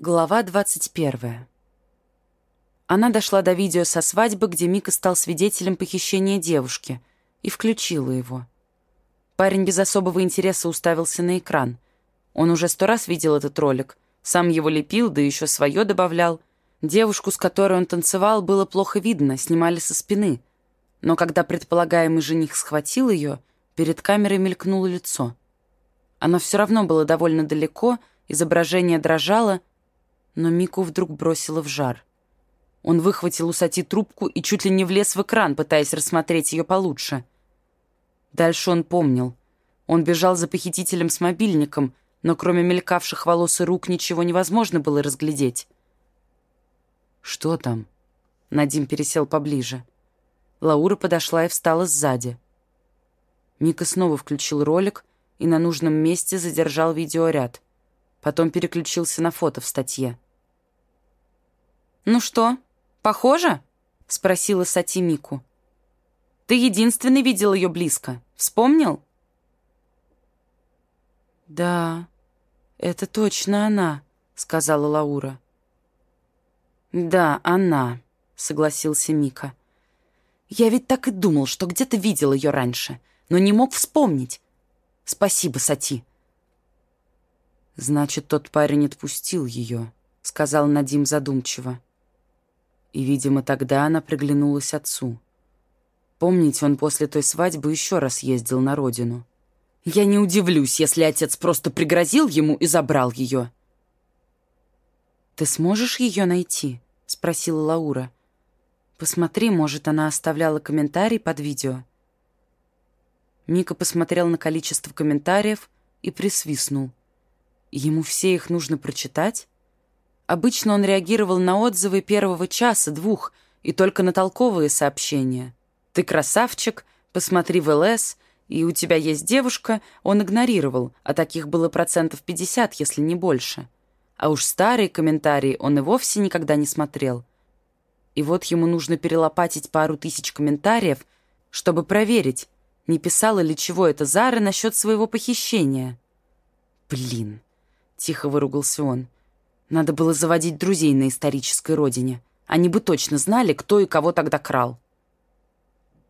Глава 21. Она дошла до видео со свадьбы, где Мика стал свидетелем похищения девушки, и включила его. Парень без особого интереса уставился на экран. Он уже сто раз видел этот ролик, сам его лепил, да еще свое добавлял. Девушку, с которой он танцевал, было плохо видно, снимали со спины. Но когда предполагаемый жених схватил ее, перед камерой мелькнуло лицо. Оно все равно было довольно далеко, изображение дрожало — но Мику вдруг бросило в жар. Он выхватил у Сати трубку и чуть ли не влез в экран, пытаясь рассмотреть ее получше. Дальше он помнил. Он бежал за похитителем с мобильником, но кроме мелькавших волос и рук ничего невозможно было разглядеть. «Что там?» Надим пересел поближе. Лаура подошла и встала сзади. Мика снова включил ролик и на нужном месте задержал видеоряд. Потом переключился на фото в статье. «Ну что, похоже?» — спросила Сати Мику. «Ты единственный видел ее близко. Вспомнил?» «Да, это точно она», — сказала Лаура. «Да, она», — согласился Мика. «Я ведь так и думал, что где-то видел ее раньше, но не мог вспомнить. Спасибо, Сати». «Значит, тот парень отпустил ее», — сказал Надим задумчиво. И, видимо, тогда она приглянулась отцу. Помните, он после той свадьбы еще раз ездил на родину. Я не удивлюсь, если отец просто пригрозил ему и забрал ее. «Ты сможешь ее найти?» — спросила Лаура. «Посмотри, может, она оставляла комментарий под видео». Мика посмотрел на количество комментариев и присвистнул. Ему все их нужно прочитать? Обычно он реагировал на отзывы первого часа, двух, и только на толковые сообщения. «Ты красавчик», «Посмотри в ЛС», и «У тебя есть девушка» он игнорировал, а таких было процентов 50, если не больше. А уж старые комментарии он и вовсе никогда не смотрел. И вот ему нужно перелопатить пару тысяч комментариев, чтобы проверить, не писала ли чего это Зара насчет своего похищения. «Блин», — тихо выругался он, — надо было заводить друзей на исторической родине. Они бы точно знали, кто и кого тогда крал.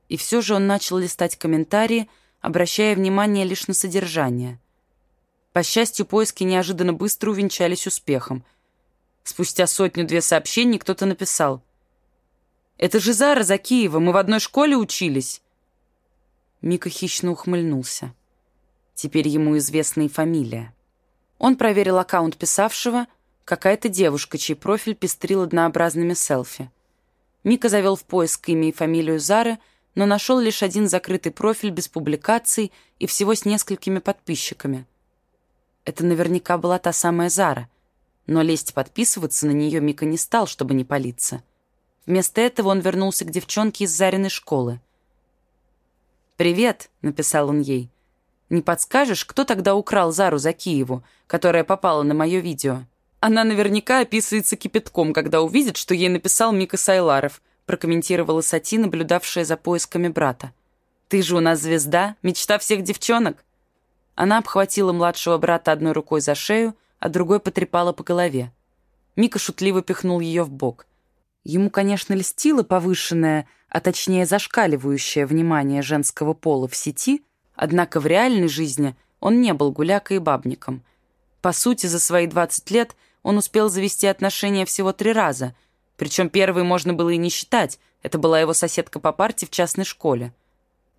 И все же он начал листать комментарии, обращая внимание лишь на содержание. По счастью, поиски неожиданно быстро увенчались успехом. Спустя сотню-две сообщений кто-то написал. «Это же Зара Закиева, мы в одной школе учились!» Мика хищно ухмыльнулся. Теперь ему известна и фамилия. Он проверил аккаунт писавшего — какая-то девушка, чей профиль пестрил однообразными селфи. Мика завел в поиск имя и фамилию Зары, но нашел лишь один закрытый профиль без публикаций и всего с несколькими подписчиками. Это наверняка была та самая Зара, но лезть подписываться на нее Мика не стал, чтобы не палиться. Вместо этого он вернулся к девчонке из Зариной школы. «Привет», — написал он ей. «Не подскажешь, кто тогда украл Зару за Киеву, которая попала на мое видео?» Она наверняка описывается кипятком, когда увидит, что ей написал Мика Сайларов, прокомментировала Сати, наблюдавшая за поисками брата. «Ты же у нас звезда, мечта всех девчонок». Она обхватила младшего брата одной рукой за шею, а другой потрепала по голове. Мика шутливо пихнул ее в бок. Ему, конечно, льстило повышенное, а точнее зашкаливающее внимание женского пола в сети, однако в реальной жизни он не был гулякой и бабником. По сути, за свои 20 лет – он успел завести отношения всего три раза. Причем первый можно было и не считать. Это была его соседка по парте в частной школе.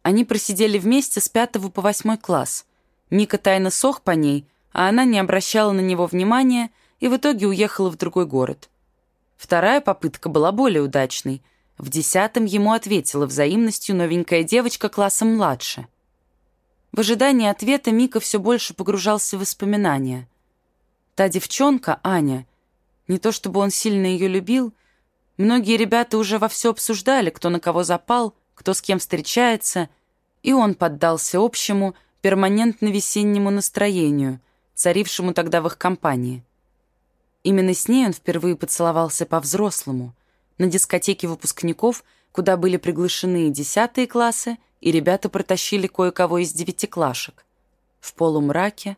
Они просидели вместе с пятого по восьмой класс. Мика тайно сох по ней, а она не обращала на него внимания и в итоге уехала в другой город. Вторая попытка была более удачной. В десятом ему ответила взаимностью новенькая девочка классом младше. В ожидании ответа Мика все больше погружался в воспоминания – Та девчонка, Аня, не то чтобы он сильно ее любил, многие ребята уже во все обсуждали, кто на кого запал, кто с кем встречается, и он поддался общему, перманентно-весеннему настроению, царившему тогда в их компании. Именно с ней он впервые поцеловался по-взрослому, на дискотеке выпускников, куда были приглашены и десятые классы, и ребята протащили кое-кого из девятиклашек. В полумраке,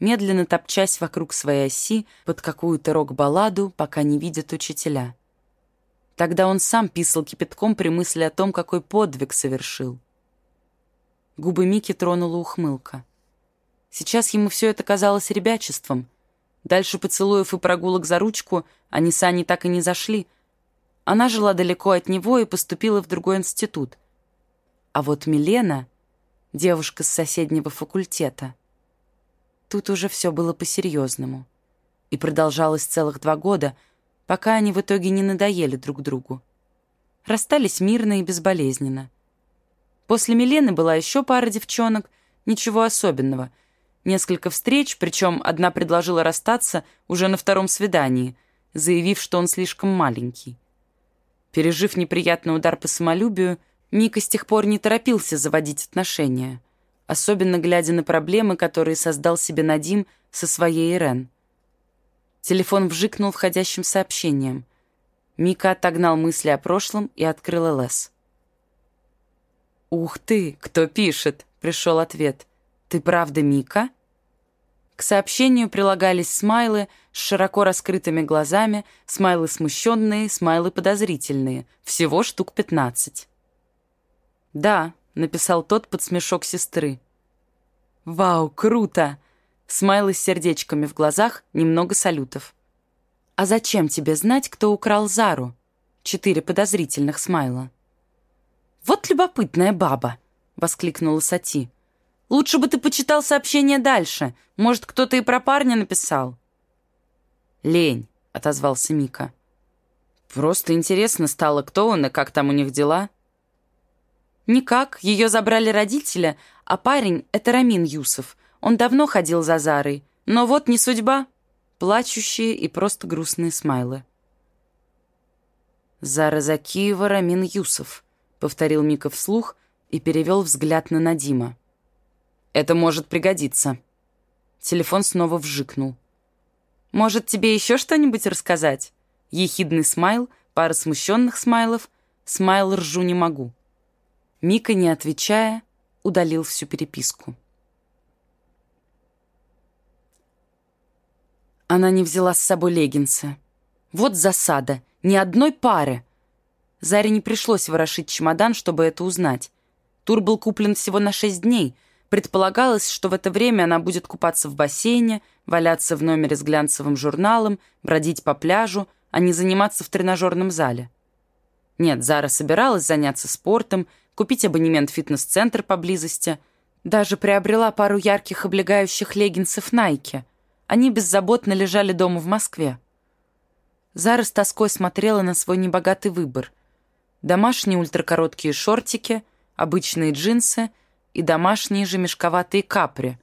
медленно топчась вокруг своей оси под какую-то рок-балладу, пока не видят учителя. Тогда он сам писал кипятком при мысли о том, какой подвиг совершил. Губы Мики тронула ухмылка. Сейчас ему все это казалось ребячеством. Дальше поцелуев и прогулок за ручку они с Аней так и не зашли. Она жила далеко от него и поступила в другой институт. А вот Милена, девушка с соседнего факультета, тут уже все было по-серьезному. И продолжалось целых два года, пока они в итоге не надоели друг другу. Расстались мирно и безболезненно. После Милены была еще пара девчонок, ничего особенного. Несколько встреч, причем одна предложила расстаться уже на втором свидании, заявив, что он слишком маленький. Пережив неприятный удар по самолюбию, Мика с тех пор не торопился заводить отношения, особенно глядя на проблемы, которые создал себе Надим со своей Ирен. Телефон вжикнул входящим сообщением. Мика отогнал мысли о прошлом и открыл ЛС. «Ух ты, кто пишет?» — пришел ответ. «Ты правда Мика?» К сообщению прилагались смайлы с широко раскрытыми глазами, смайлы смущенные, смайлы подозрительные. Всего штук пятнадцать. «Да», — написал тот под смешок сестры. «Вау, круто!» Смайлы с сердечками в глазах, немного салютов. «А зачем тебе знать, кто украл Зару?» Четыре подозрительных смайла. «Вот любопытная баба!» — воскликнула Сати. «Лучше бы ты почитал сообщение дальше. Может, кто-то и про парня написал». «Лень», — отозвался Мика. «Просто интересно стало, кто он и как там у них дела». «Никак. Ее забрали родители, а парень — это Рамин Юсов. Он давно ходил за Зарой. Но вот не судьба». Плачущие и просто грустные смайлы. Зара Закиева, Рамин Юсов повторил Мика вслух и перевел взгляд на Надима. «Это может пригодиться». Телефон снова вжикнул. «Может, тебе еще что-нибудь рассказать?» Ехидный смайл, пара смущенных смайлов. Смайл ржу не могу. Мика, не отвечая, удалил всю переписку. Она не взяла с собой леггинсы. Вот засада. Ни одной пары. Заре не пришлось ворошить чемодан, чтобы это узнать. Тур был куплен всего на шесть дней. Предполагалось, что в это время она будет купаться в бассейне, валяться в номере с глянцевым журналом, бродить по пляжу, а не заниматься в тренажерном зале. Нет, Зара собиралась заняться спортом, купить абонемент в фитнес-центр поблизости. Даже приобрела пару ярких облегающих леггинсов Nike. Они беззаботно лежали дома в Москве. Зара с тоской смотрела на свой небогатый выбор — домашние ультракороткие шортики, обычные джинсы и домашние же мешковатые капри.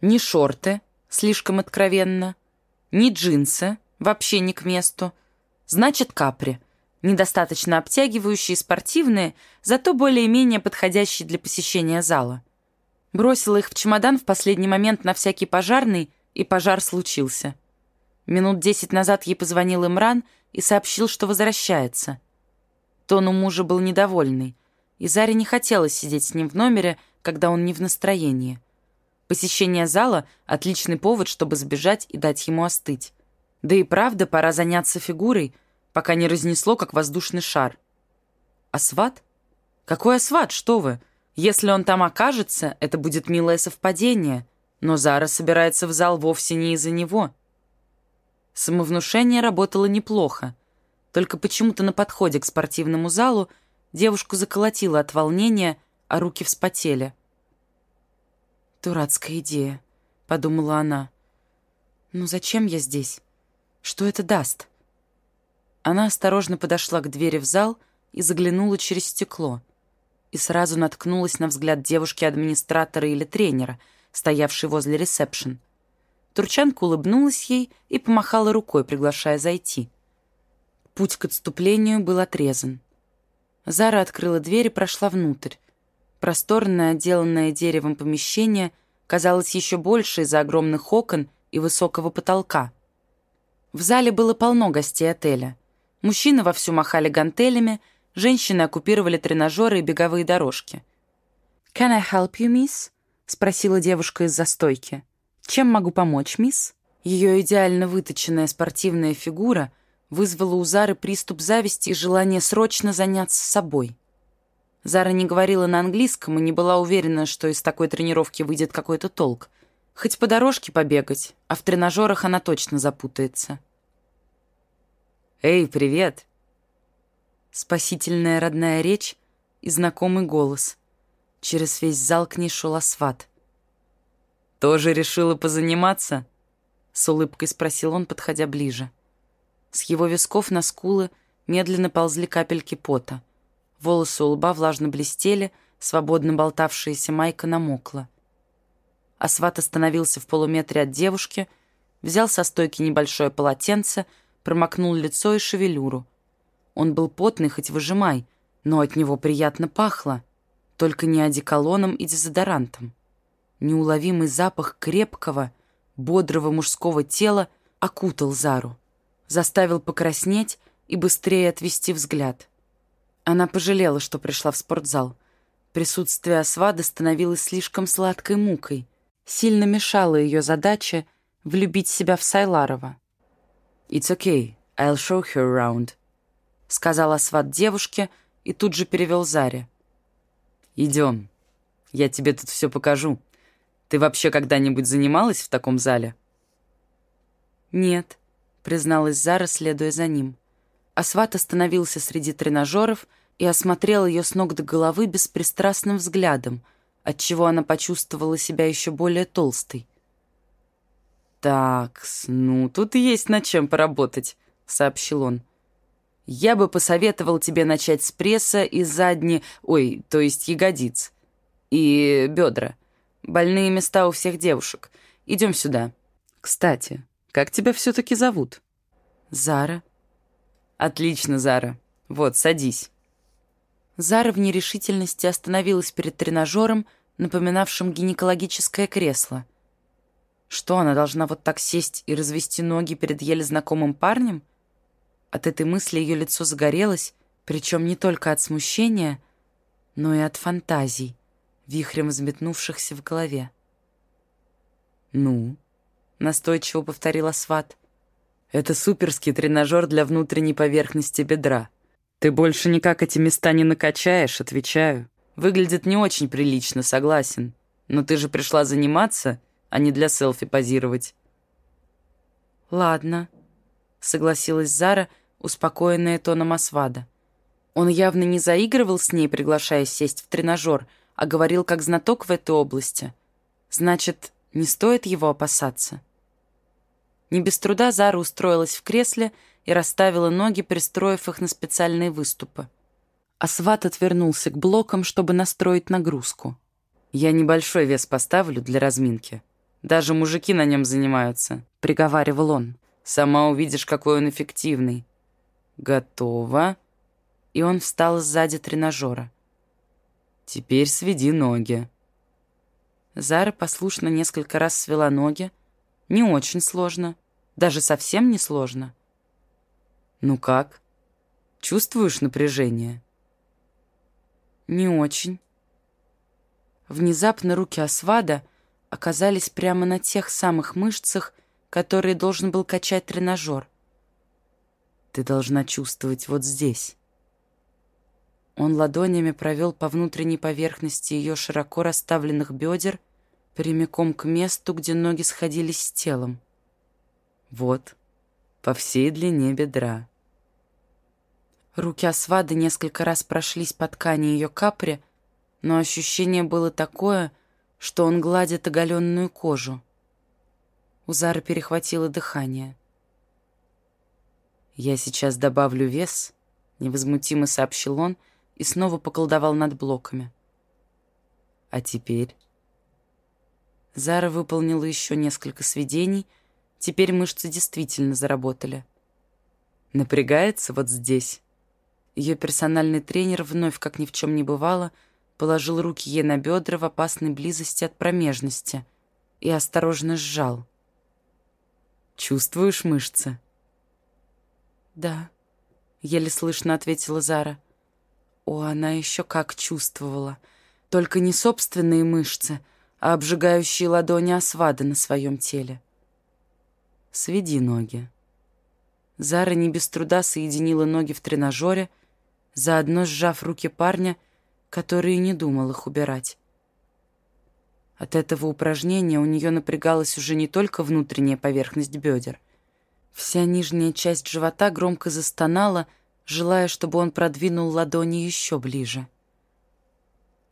Не шорты, слишком откровенно, не джинсы, вообще не к месту. Значит, капри. Недостаточно обтягивающие, спортивные, зато более-менее подходящие для посещения зала. Бросила их в чемодан в последний момент на всякий пожарный, и пожар случился. Минут десять назад ей позвонил Имран и сообщил, что возвращается. Тон у мужа был недовольный, и Заре не хотелось сидеть с ним в номере, когда он не в настроении. Посещение зала — отличный повод, чтобы сбежать и дать ему остыть. Да и правда, пора заняться фигурой, пока не разнесло, как воздушный шар. А сват? Какой асват, что вы? Если он там окажется, это будет милое совпадение, но Зара собирается в зал вовсе не из-за него. Самовнушение работало неплохо — только почему-то на подходе к спортивному залу девушку заколотило от волнения, а руки вспотели. «Дурацкая идея», — подумала она. «Ну зачем я здесь? Что это даст?» Она осторожно подошла к двери в зал и заглянула через стекло. И сразу наткнулась на взгляд девушки-администратора или тренера, стоявшей возле ресепшн. Турчанка улыбнулась ей и помахала рукой, приглашая зайти. Путь к отступлению был отрезан. Зара открыла дверь и прошла внутрь. Просторное, отделанное деревом помещение казалось еще больше из-за огромных окон и высокого потолка. В зале было полно гостей отеля. Мужчины вовсю махали гантелями, женщины оккупировали тренажеры и беговые дорожки. «Can I help you, miss?» — спросила девушка из застойки. Чем могу помочь, мисс?» Ее идеально выточенная спортивная фигура вызвала у Зары приступ зависти и желание срочно заняться собой. Зара не говорила на английском и не была уверена, что из такой тренировки выйдет какой-то толк. Хоть по дорожке побегать, а в тренажерах она точно запутается. «Эй, привет!» Спасительная родная речь и знакомый голос. Через весь зал к ней шел Асфат. «Тоже решила позаниматься?» С улыбкой спросил он, подходя ближе. С его висков на скулы медленно ползли капельки пота. Волосы у лба влажно блестели, свободно болтавшаяся майка намокла. Асват остановился в полуметре от девушки, взял со стойки небольшое полотенце, промокнул лицо и шевелюру. Он был потный, хоть выжимай, но от него приятно пахло, только не одеколоном и дезодорантом. Неуловимый запах крепкого, бодрого мужского тела окутал Зару, заставил покраснеть и быстрее отвести взгляд. Она пожалела, что пришла в спортзал. Присутствие Асвада становилось слишком сладкой мукой, сильно мешало ее задаче влюбить себя в Сайларова. «It's okay, I'll show her around», — сказал Асват девушке и тут же перевел Заре. «Идем, я тебе тут все покажу. Ты вообще когда-нибудь занималась в таком зале?» «Нет», — призналась Зара, следуя за ним. Асват остановился среди тренажеров и осмотрел ее с ног до головы беспристрастным взглядом, отчего она почувствовала себя еще более толстой. «Так, ну, тут есть над чем поработать», — сообщил он. «Я бы посоветовал тебе начать с пресса и задни... Ой, то есть ягодиц. И бедра. Больные места у всех девушек. Идем сюда. Кстати, как тебя все-таки зовут?» «Зара». «Отлично, Зара. Вот, садись». Зара в нерешительности остановилась перед тренажером, напоминавшим гинекологическое кресло. Что, она должна вот так сесть и развести ноги перед еле знакомым парнем? От этой мысли ее лицо загорелось, причем не только от смущения, но и от фантазий вихрем взметнувшихся в голове. «Ну?» — настойчиво повторила сват. «Это суперский тренажер для внутренней поверхности бедра. Ты больше никак эти места не накачаешь, отвечаю. Выглядит не очень прилично, согласен. Но ты же пришла заниматься, а не для селфи позировать». «Ладно», — согласилась Зара, успокоенная тоном Асвада. Он явно не заигрывал с ней, приглашая сесть в тренажер — а говорил как знаток в этой области. Значит, не стоит его опасаться. Не без труда Зара устроилась в кресле и расставила ноги, пристроив их на специальные выступы. Асват отвернулся к блокам, чтобы настроить нагрузку. «Я небольшой вес поставлю для разминки. Даже мужики на нем занимаются», — приговаривал он. «Сама увидишь, какой он эффективный». «Готово». И он встал сзади тренажера. Теперь сведи ноги». Зара послушно несколько раз свела ноги. Не очень сложно. Даже совсем не сложно. «Ну как? Чувствуешь напряжение?» «Не очень». Внезапно руки Асвада оказались прямо на тех самых мышцах, которые должен был качать тренажер. «Ты должна чувствовать вот здесь». Он ладонями провел по внутренней поверхности ее широко расставленных бедер прямиком к месту, где ноги сходились с телом. Вот, по всей длине бедра. Руки Асвады несколько раз прошлись по ткани ее капри, но ощущение было такое, что он гладит оголенную кожу. У Зары перехватило дыхание. «Я сейчас добавлю вес», — невозмутимо сообщил он, — и снова поколдовал над блоками. А теперь... Зара выполнила еще несколько сведений. Теперь мышцы действительно заработали. Напрягается вот здесь. Ее персональный тренер вновь, как ни в чем не бывало, положил руки ей на бедра в опасной близости от промежности и осторожно сжал. «Чувствуешь мышцы?» «Да», — еле слышно ответила Зара. О, она еще как чувствовала. Только не собственные мышцы, а обжигающие ладони Асвада на своем теле. «Сведи ноги». Зара не без труда соединила ноги в тренажере, заодно сжав руки парня, который не думал их убирать. От этого упражнения у нее напрягалась уже не только внутренняя поверхность бедер. Вся нижняя часть живота громко застонала, желая, чтобы он продвинул ладони еще ближе.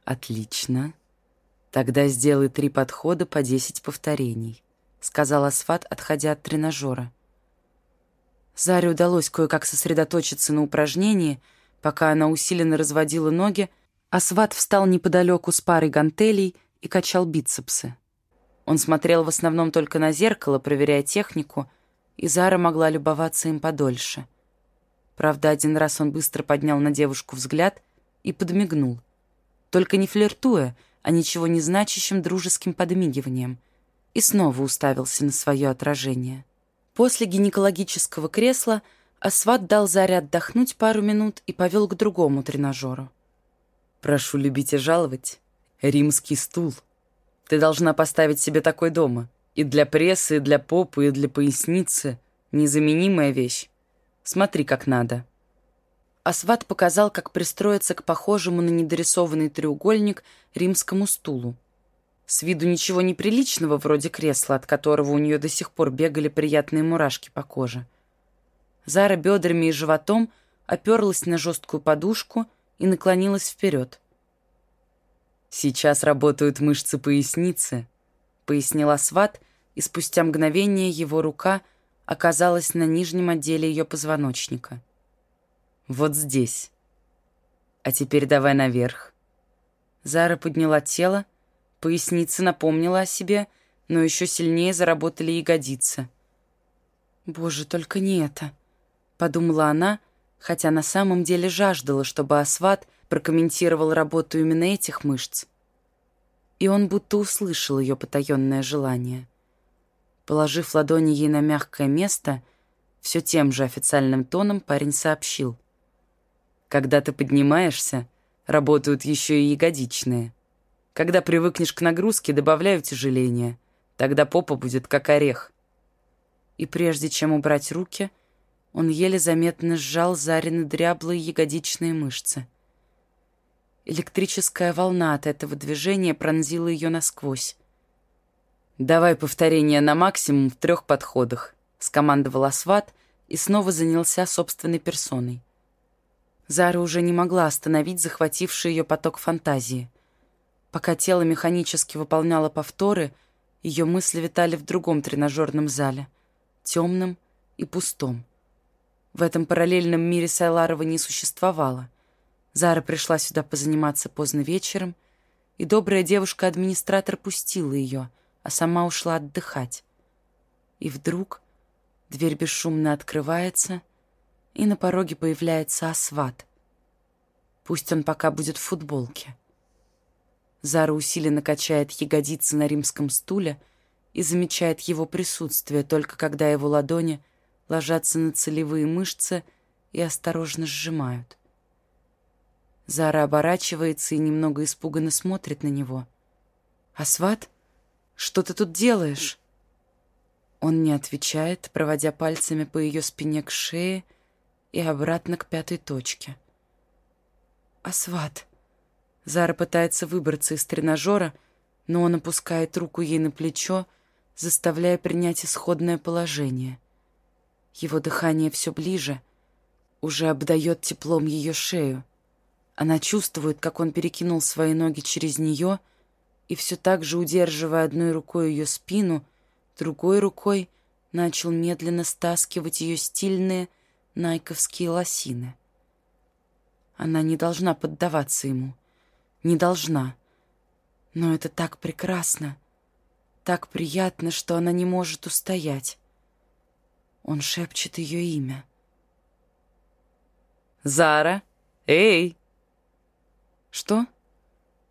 «Отлично. Тогда сделай три подхода по десять повторений», — сказал Асфат, отходя от тренажера. Заре удалось кое-как сосредоточиться на упражнении, пока она усиленно разводила ноги, Асват встал неподалеку с парой гантелей и качал бицепсы. Он смотрел в основном только на зеркало, проверяя технику, и Зара могла любоваться им подольше. Правда, один раз он быстро поднял на девушку взгляд и подмигнул. Только не флиртуя, а ничего не значащим дружеским подмигиванием, и снова уставился на свое отражение. После гинекологического кресла Асват дал Заре отдохнуть пару минут и повел к другому тренажеру. «Прошу любить и жаловать. Римский стул. Ты должна поставить себе такой дома. И для прессы, и для попы, и для поясницы. Незаменимая вещь. Смотри, как надо». Асват показал, как пристроиться к похожему на недорисованный треугольник римскому стулу. С виду ничего неприличного, вроде кресла, от которого у нее до сих пор бегали приятные мурашки по коже. Зара бедрами и животом оперлась на жесткую подушку и наклонилась вперед. «Сейчас работают мышцы поясницы», — пояснил Асват, и спустя мгновение его рука оказалась на нижнем отделе ее позвоночника. «Вот здесь. А теперь давай наверх». Зара подняла тело, поясница напомнила о себе, но еще сильнее заработали ягодицы. «Боже, только не это», — подумала она, хотя на самом деле жаждала, чтобы Асват — прокомментировал работу именно этих мышц. И он будто услышал ее потаенное желание. Положив ладони ей на мягкое место, все тем же официальным тоном парень сообщил. «Когда ты поднимаешься, работают еще и ягодичные. Когда привыкнешь к нагрузке, добавляю тяжеление. Тогда попа будет как орех». И прежде чем убрать руки, он еле заметно сжал Зарины дряблые ягодичные мышцы. Электрическая волна от этого движения пронзила ее насквозь. «Давай повторение на максимум в трех подходах», — скомандовал Асват и снова занялся собственной персоной. Зара уже не могла остановить захвативший ее поток фантазии. Пока тело механически выполняло повторы, ее мысли витали в другом тренажерном зале, темном и пустом. В этом параллельном мире Сайларова не существовало — Зара пришла сюда позаниматься поздно вечером, и добрая девушка-администратор пустила ее, а сама ушла отдыхать. И вдруг дверь бесшумно открывается, и на пороге появляется Асват. Пусть он пока будет в футболке. Зара усиленно качает ягодицы на римском стуле и замечает его присутствие только когда его ладони ложатся на целевые мышцы и осторожно сжимают. Зара оборачивается и немного испуганно смотрит на него. «Асват, что ты тут делаешь?» Он не отвечает, проводя пальцами по ее спине к шее и обратно к пятой точке. «Асват!» Зара пытается выбраться из тренажера, но он опускает руку ей на плечо, заставляя принять исходное положение. Его дыхание все ближе, уже обдает теплом ее шею. Она чувствует, как он перекинул свои ноги через нее и все так же, удерживая одной рукой ее спину, другой рукой начал медленно стаскивать ее стильные найковские лосины. Она не должна поддаваться ему. Не должна. Но это так прекрасно, так приятно, что она не может устоять. Он шепчет ее имя. «Зара! Эй!» «Что?»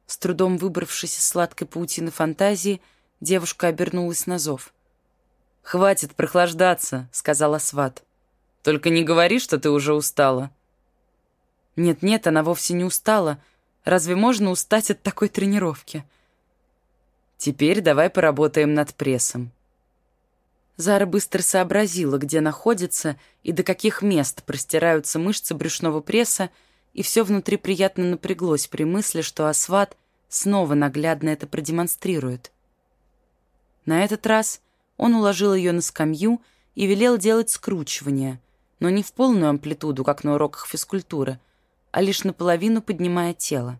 С трудом выбравшись из сладкой паутины фантазии, девушка обернулась на зов. «Хватит прохлаждаться», — сказала сват. «Только не говори, что ты уже устала». Нет-нет, она вовсе не устала. Разве можно устать от такой тренировки? Теперь давай поработаем над прессом». Зара быстро сообразила, где находится и до каких мест простираются мышцы брюшного пресса, и все внутри приятно напряглось при мысли, что Асват снова наглядно это продемонстрирует. На этот раз он уложил ее на скамью и велел делать скручивание, но не в полную амплитуду, как на уроках физкультуры, а лишь наполовину поднимая тело.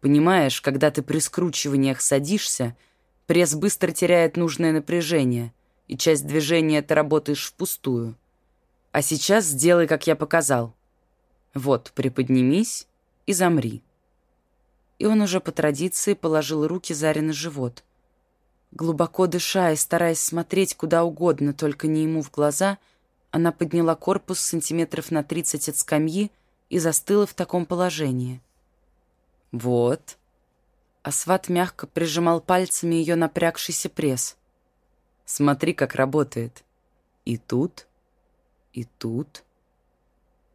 Понимаешь, когда ты при скручиваниях садишься, пресс быстро теряет нужное напряжение, и часть движения ты работаешь впустую. А сейчас сделай, как я показал. Вот, приподнимись и замри. И он уже по традиции положил руки Заре на живот. Глубоко дыша и стараясь смотреть куда угодно, только не ему в глаза, она подняла корпус сантиметров на тридцать от скамьи и застыла в таком положении. «Вот». Асват мягко прижимал пальцами ее напрягшийся пресс. «Смотри, как работает. И тут, и тут,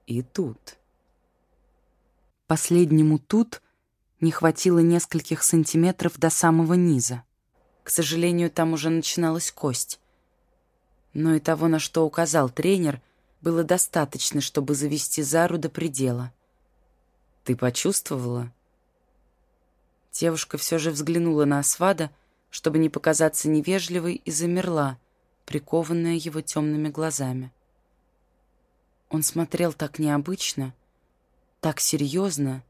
и тут». Последнему «тут» не хватило нескольких сантиметров до самого низа. К сожалению, там уже начиналась кость. Но и того, на что указал тренер, было достаточно, чтобы завести Зару до предела. «Ты почувствовала?» Девушка все же взглянула на Асвада, чтобы не показаться невежливой, и замерла, прикованная его темными глазами. Он смотрел так необычно, так серьезно.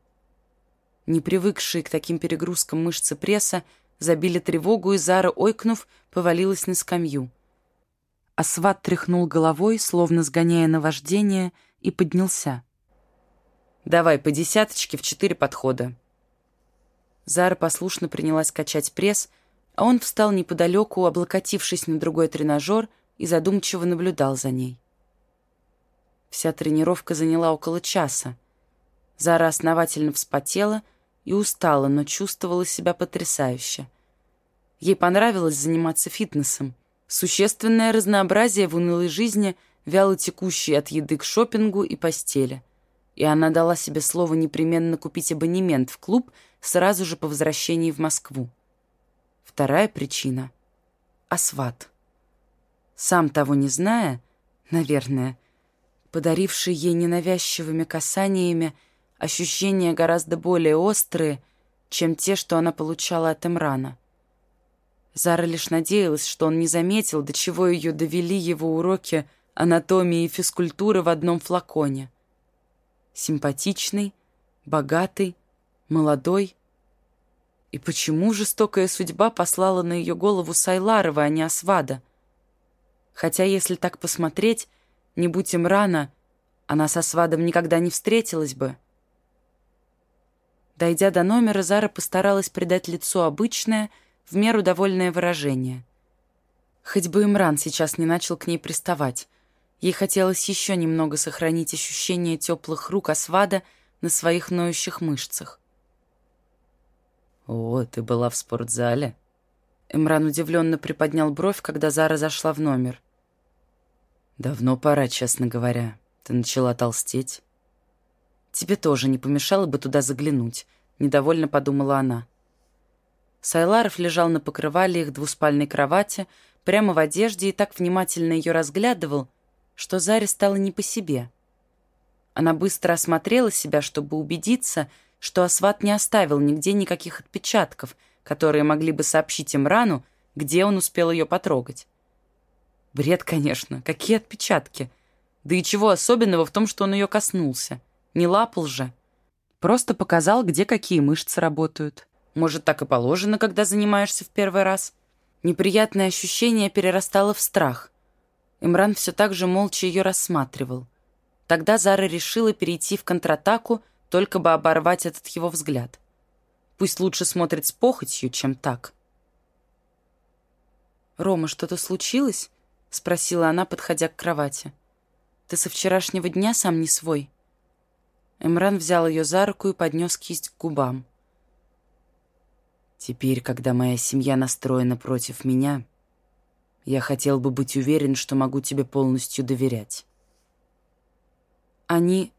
Не привыкшие к таким перегрузкам мышцы пресса забили тревогу, и Зара, ойкнув, повалилась на скамью. Асват тряхнул головой, словно сгоняя наваждение, и поднялся. «Давай по десяточке в четыре подхода». Зара послушно принялась качать пресс, а он встал неподалеку, облокотившись на другой тренажер, и задумчиво наблюдал за ней. Вся тренировка заняла около часа. Зара основательно вспотела и устала, но чувствовала себя потрясающе. Ей понравилось заниматься фитнесом. Существенное разнообразие в унылой жизни, вяло текущей от еды к шопингу и постели. И она дала себе слово непременно купить абонемент в клуб сразу же по возвращении в Москву. Вторая причина — Асват. Сам того не зная, наверное, подаривший ей ненавязчивыми касаниями ощущения гораздо более острые, чем те, что она получала от Эмрана. Зара лишь надеялась, что он не заметил, до чего ее довели его уроки анатомии и физкультуры в одном флаконе. Симпатичный, богатый, молодой. И почему жестокая судьба послала на ее голову Сайларова, а не Асвада? Хотя, если так посмотреть, не будь им рано, она со Свадом никогда не встретилась бы. Дойдя до номера, Зара постаралась придать лицу обычное, в меру довольное выражение. Хоть бы Имран сейчас не начал к ней приставать. Ей хотелось еще немного сохранить ощущение теплых рук Асвада на своих ноющих мышцах. «О, ты была в спортзале?» Имран удивленно приподнял бровь, когда Зара зашла в номер. «Давно пора, честно говоря. Ты начала толстеть». «Тебе тоже не помешало бы туда заглянуть», — недовольно подумала она. Сайларов лежал на покрывале их двуспальной кровати, прямо в одежде и так внимательно ее разглядывал, что Заре стало не по себе. Она быстро осмотрела себя, чтобы убедиться, что Асват не оставил нигде никаких отпечатков, которые могли бы сообщить им рану, где он успел ее потрогать. Бред, конечно. Какие отпечатки? Да и чего особенного в том, что он ее коснулся? Не лапал же. Просто показал, где какие мышцы работают. Может, так и положено, когда занимаешься в первый раз. Неприятное ощущение перерастало в страх. Имран все так же молча ее рассматривал. Тогда Зара решила перейти в контратаку, только бы оборвать этот его взгляд. Пусть лучше смотрит с похотью, чем так. «Рома, что-то случилось?» — спросила она, подходя к кровати. «Ты со вчерашнего дня сам не свой?» Эмран взял ее за руку и поднес кисть к губам. «Теперь, когда моя семья настроена против меня, я хотел бы быть уверен, что могу тебе полностью доверять». «Они...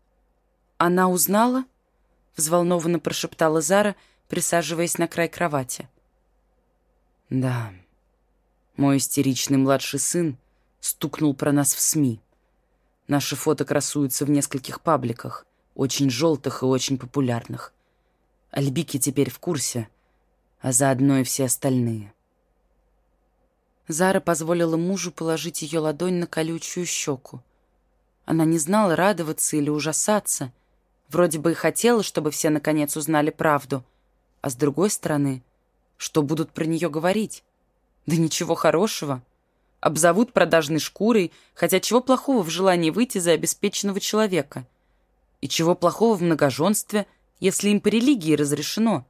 Она узнала?» — взволнованно прошептала Зара, присаживаясь на край кровати. Да, мой истеричный младший сын стукнул про нас в СМИ. Наши фото красуются в нескольких пабликах, очень желтых и очень популярных. Альбики теперь в курсе, а заодно и все остальные. Зара позволила мужу положить ее ладонь на колючую щеку. Она не знала, радоваться или ужасаться. Вроде бы и хотела, чтобы все наконец узнали правду. А с другой стороны, что будут про нее говорить? Да ничего хорошего. Обзовут продажной шкурой, хотя чего плохого в желании выйти за обеспеченного человека? И чего плохого в многоженстве, если им по религии разрешено?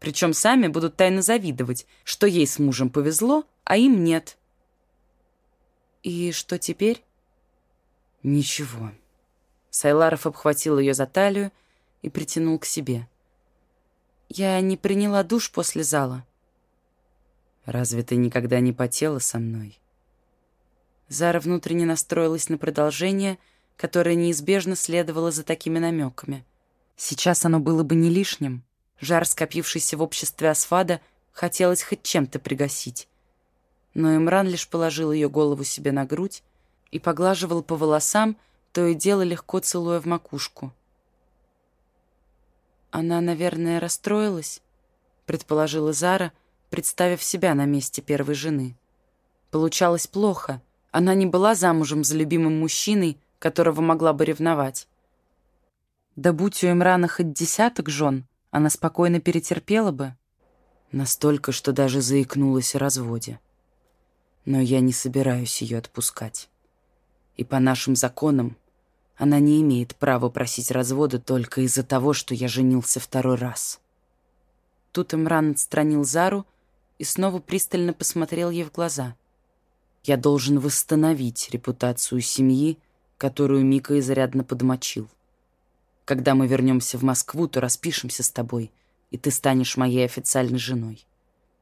Причем сами будут тайно завидовать, что ей с мужем повезло, а им нет. И что теперь? Ничего. Сайларов обхватил ее за талию и притянул к себе. Я не приняла душ после зала. Разве ты никогда не потела со мной? Зара внутренне настроилась на продолжение, которое неизбежно следовало за такими намеками. Сейчас оно было бы не лишним. Жар, скопившийся в обществе Асфада, хотелось хоть чем-то пригасить. Но Имран лишь положил ее голову себе на грудь и поглаживал по волосам, то и дело легко целуя в макушку. «Она, наверное, расстроилась», — предположила Зара, представив себя на месте первой жены. Получалось плохо. Она не была замужем за любимым мужчиной, которого могла бы ревновать. Да будь у Имрана хоть десяток жен, она спокойно перетерпела бы. Настолько, что даже заикнулась о разводе. Но я не собираюсь ее отпускать. И по нашим законам она не имеет права просить развода только из-за того, что я женился второй раз. Тут Имран отстранил Зару и снова пристально посмотрел ей в глаза. Я должен восстановить репутацию семьи, которую Мика изрядно подмочил. Когда мы вернемся в Москву, то распишемся с тобой, и ты станешь моей официальной женой.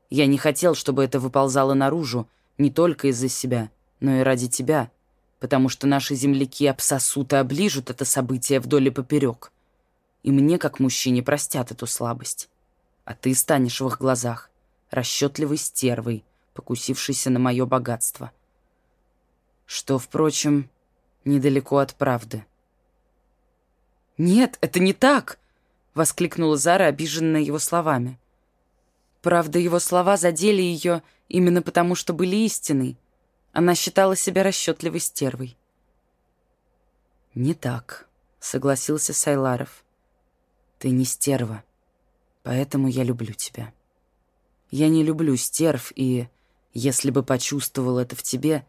Я не хотел, чтобы это выползало наружу, не только из-за себя, но и ради тебя, потому что наши земляки обсосут и оближут это событие вдоль и поперек. И мне, как мужчине, простят эту слабость. А ты станешь в их глазах расчетливой стервой, покусившейся на мое богатство. Что, впрочем, недалеко от правды. «Нет, это не так!» — воскликнула Зара, обиженная его словами. Правда, его слова задели ее именно потому, что были истиной. Она считала себя расчетливой стервой. «Не так», — согласился Сайларов. «Ты не стерва, поэтому я люблю тебя. Я не люблю стерв, и, если бы почувствовал это в тебе,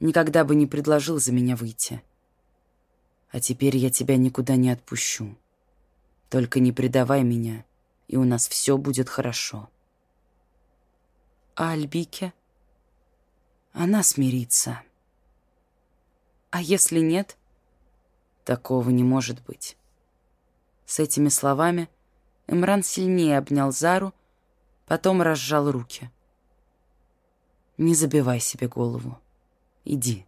никогда бы не предложил за меня выйти». А теперь я тебя никуда не отпущу. Только не предавай меня, и у нас все будет хорошо. Альбике? Она смирится. А если нет? Такого не может быть. С этими словами Эмран сильнее обнял Зару, потом разжал руки. Не забивай себе голову. Иди.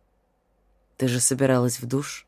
Ты же собиралась в душ?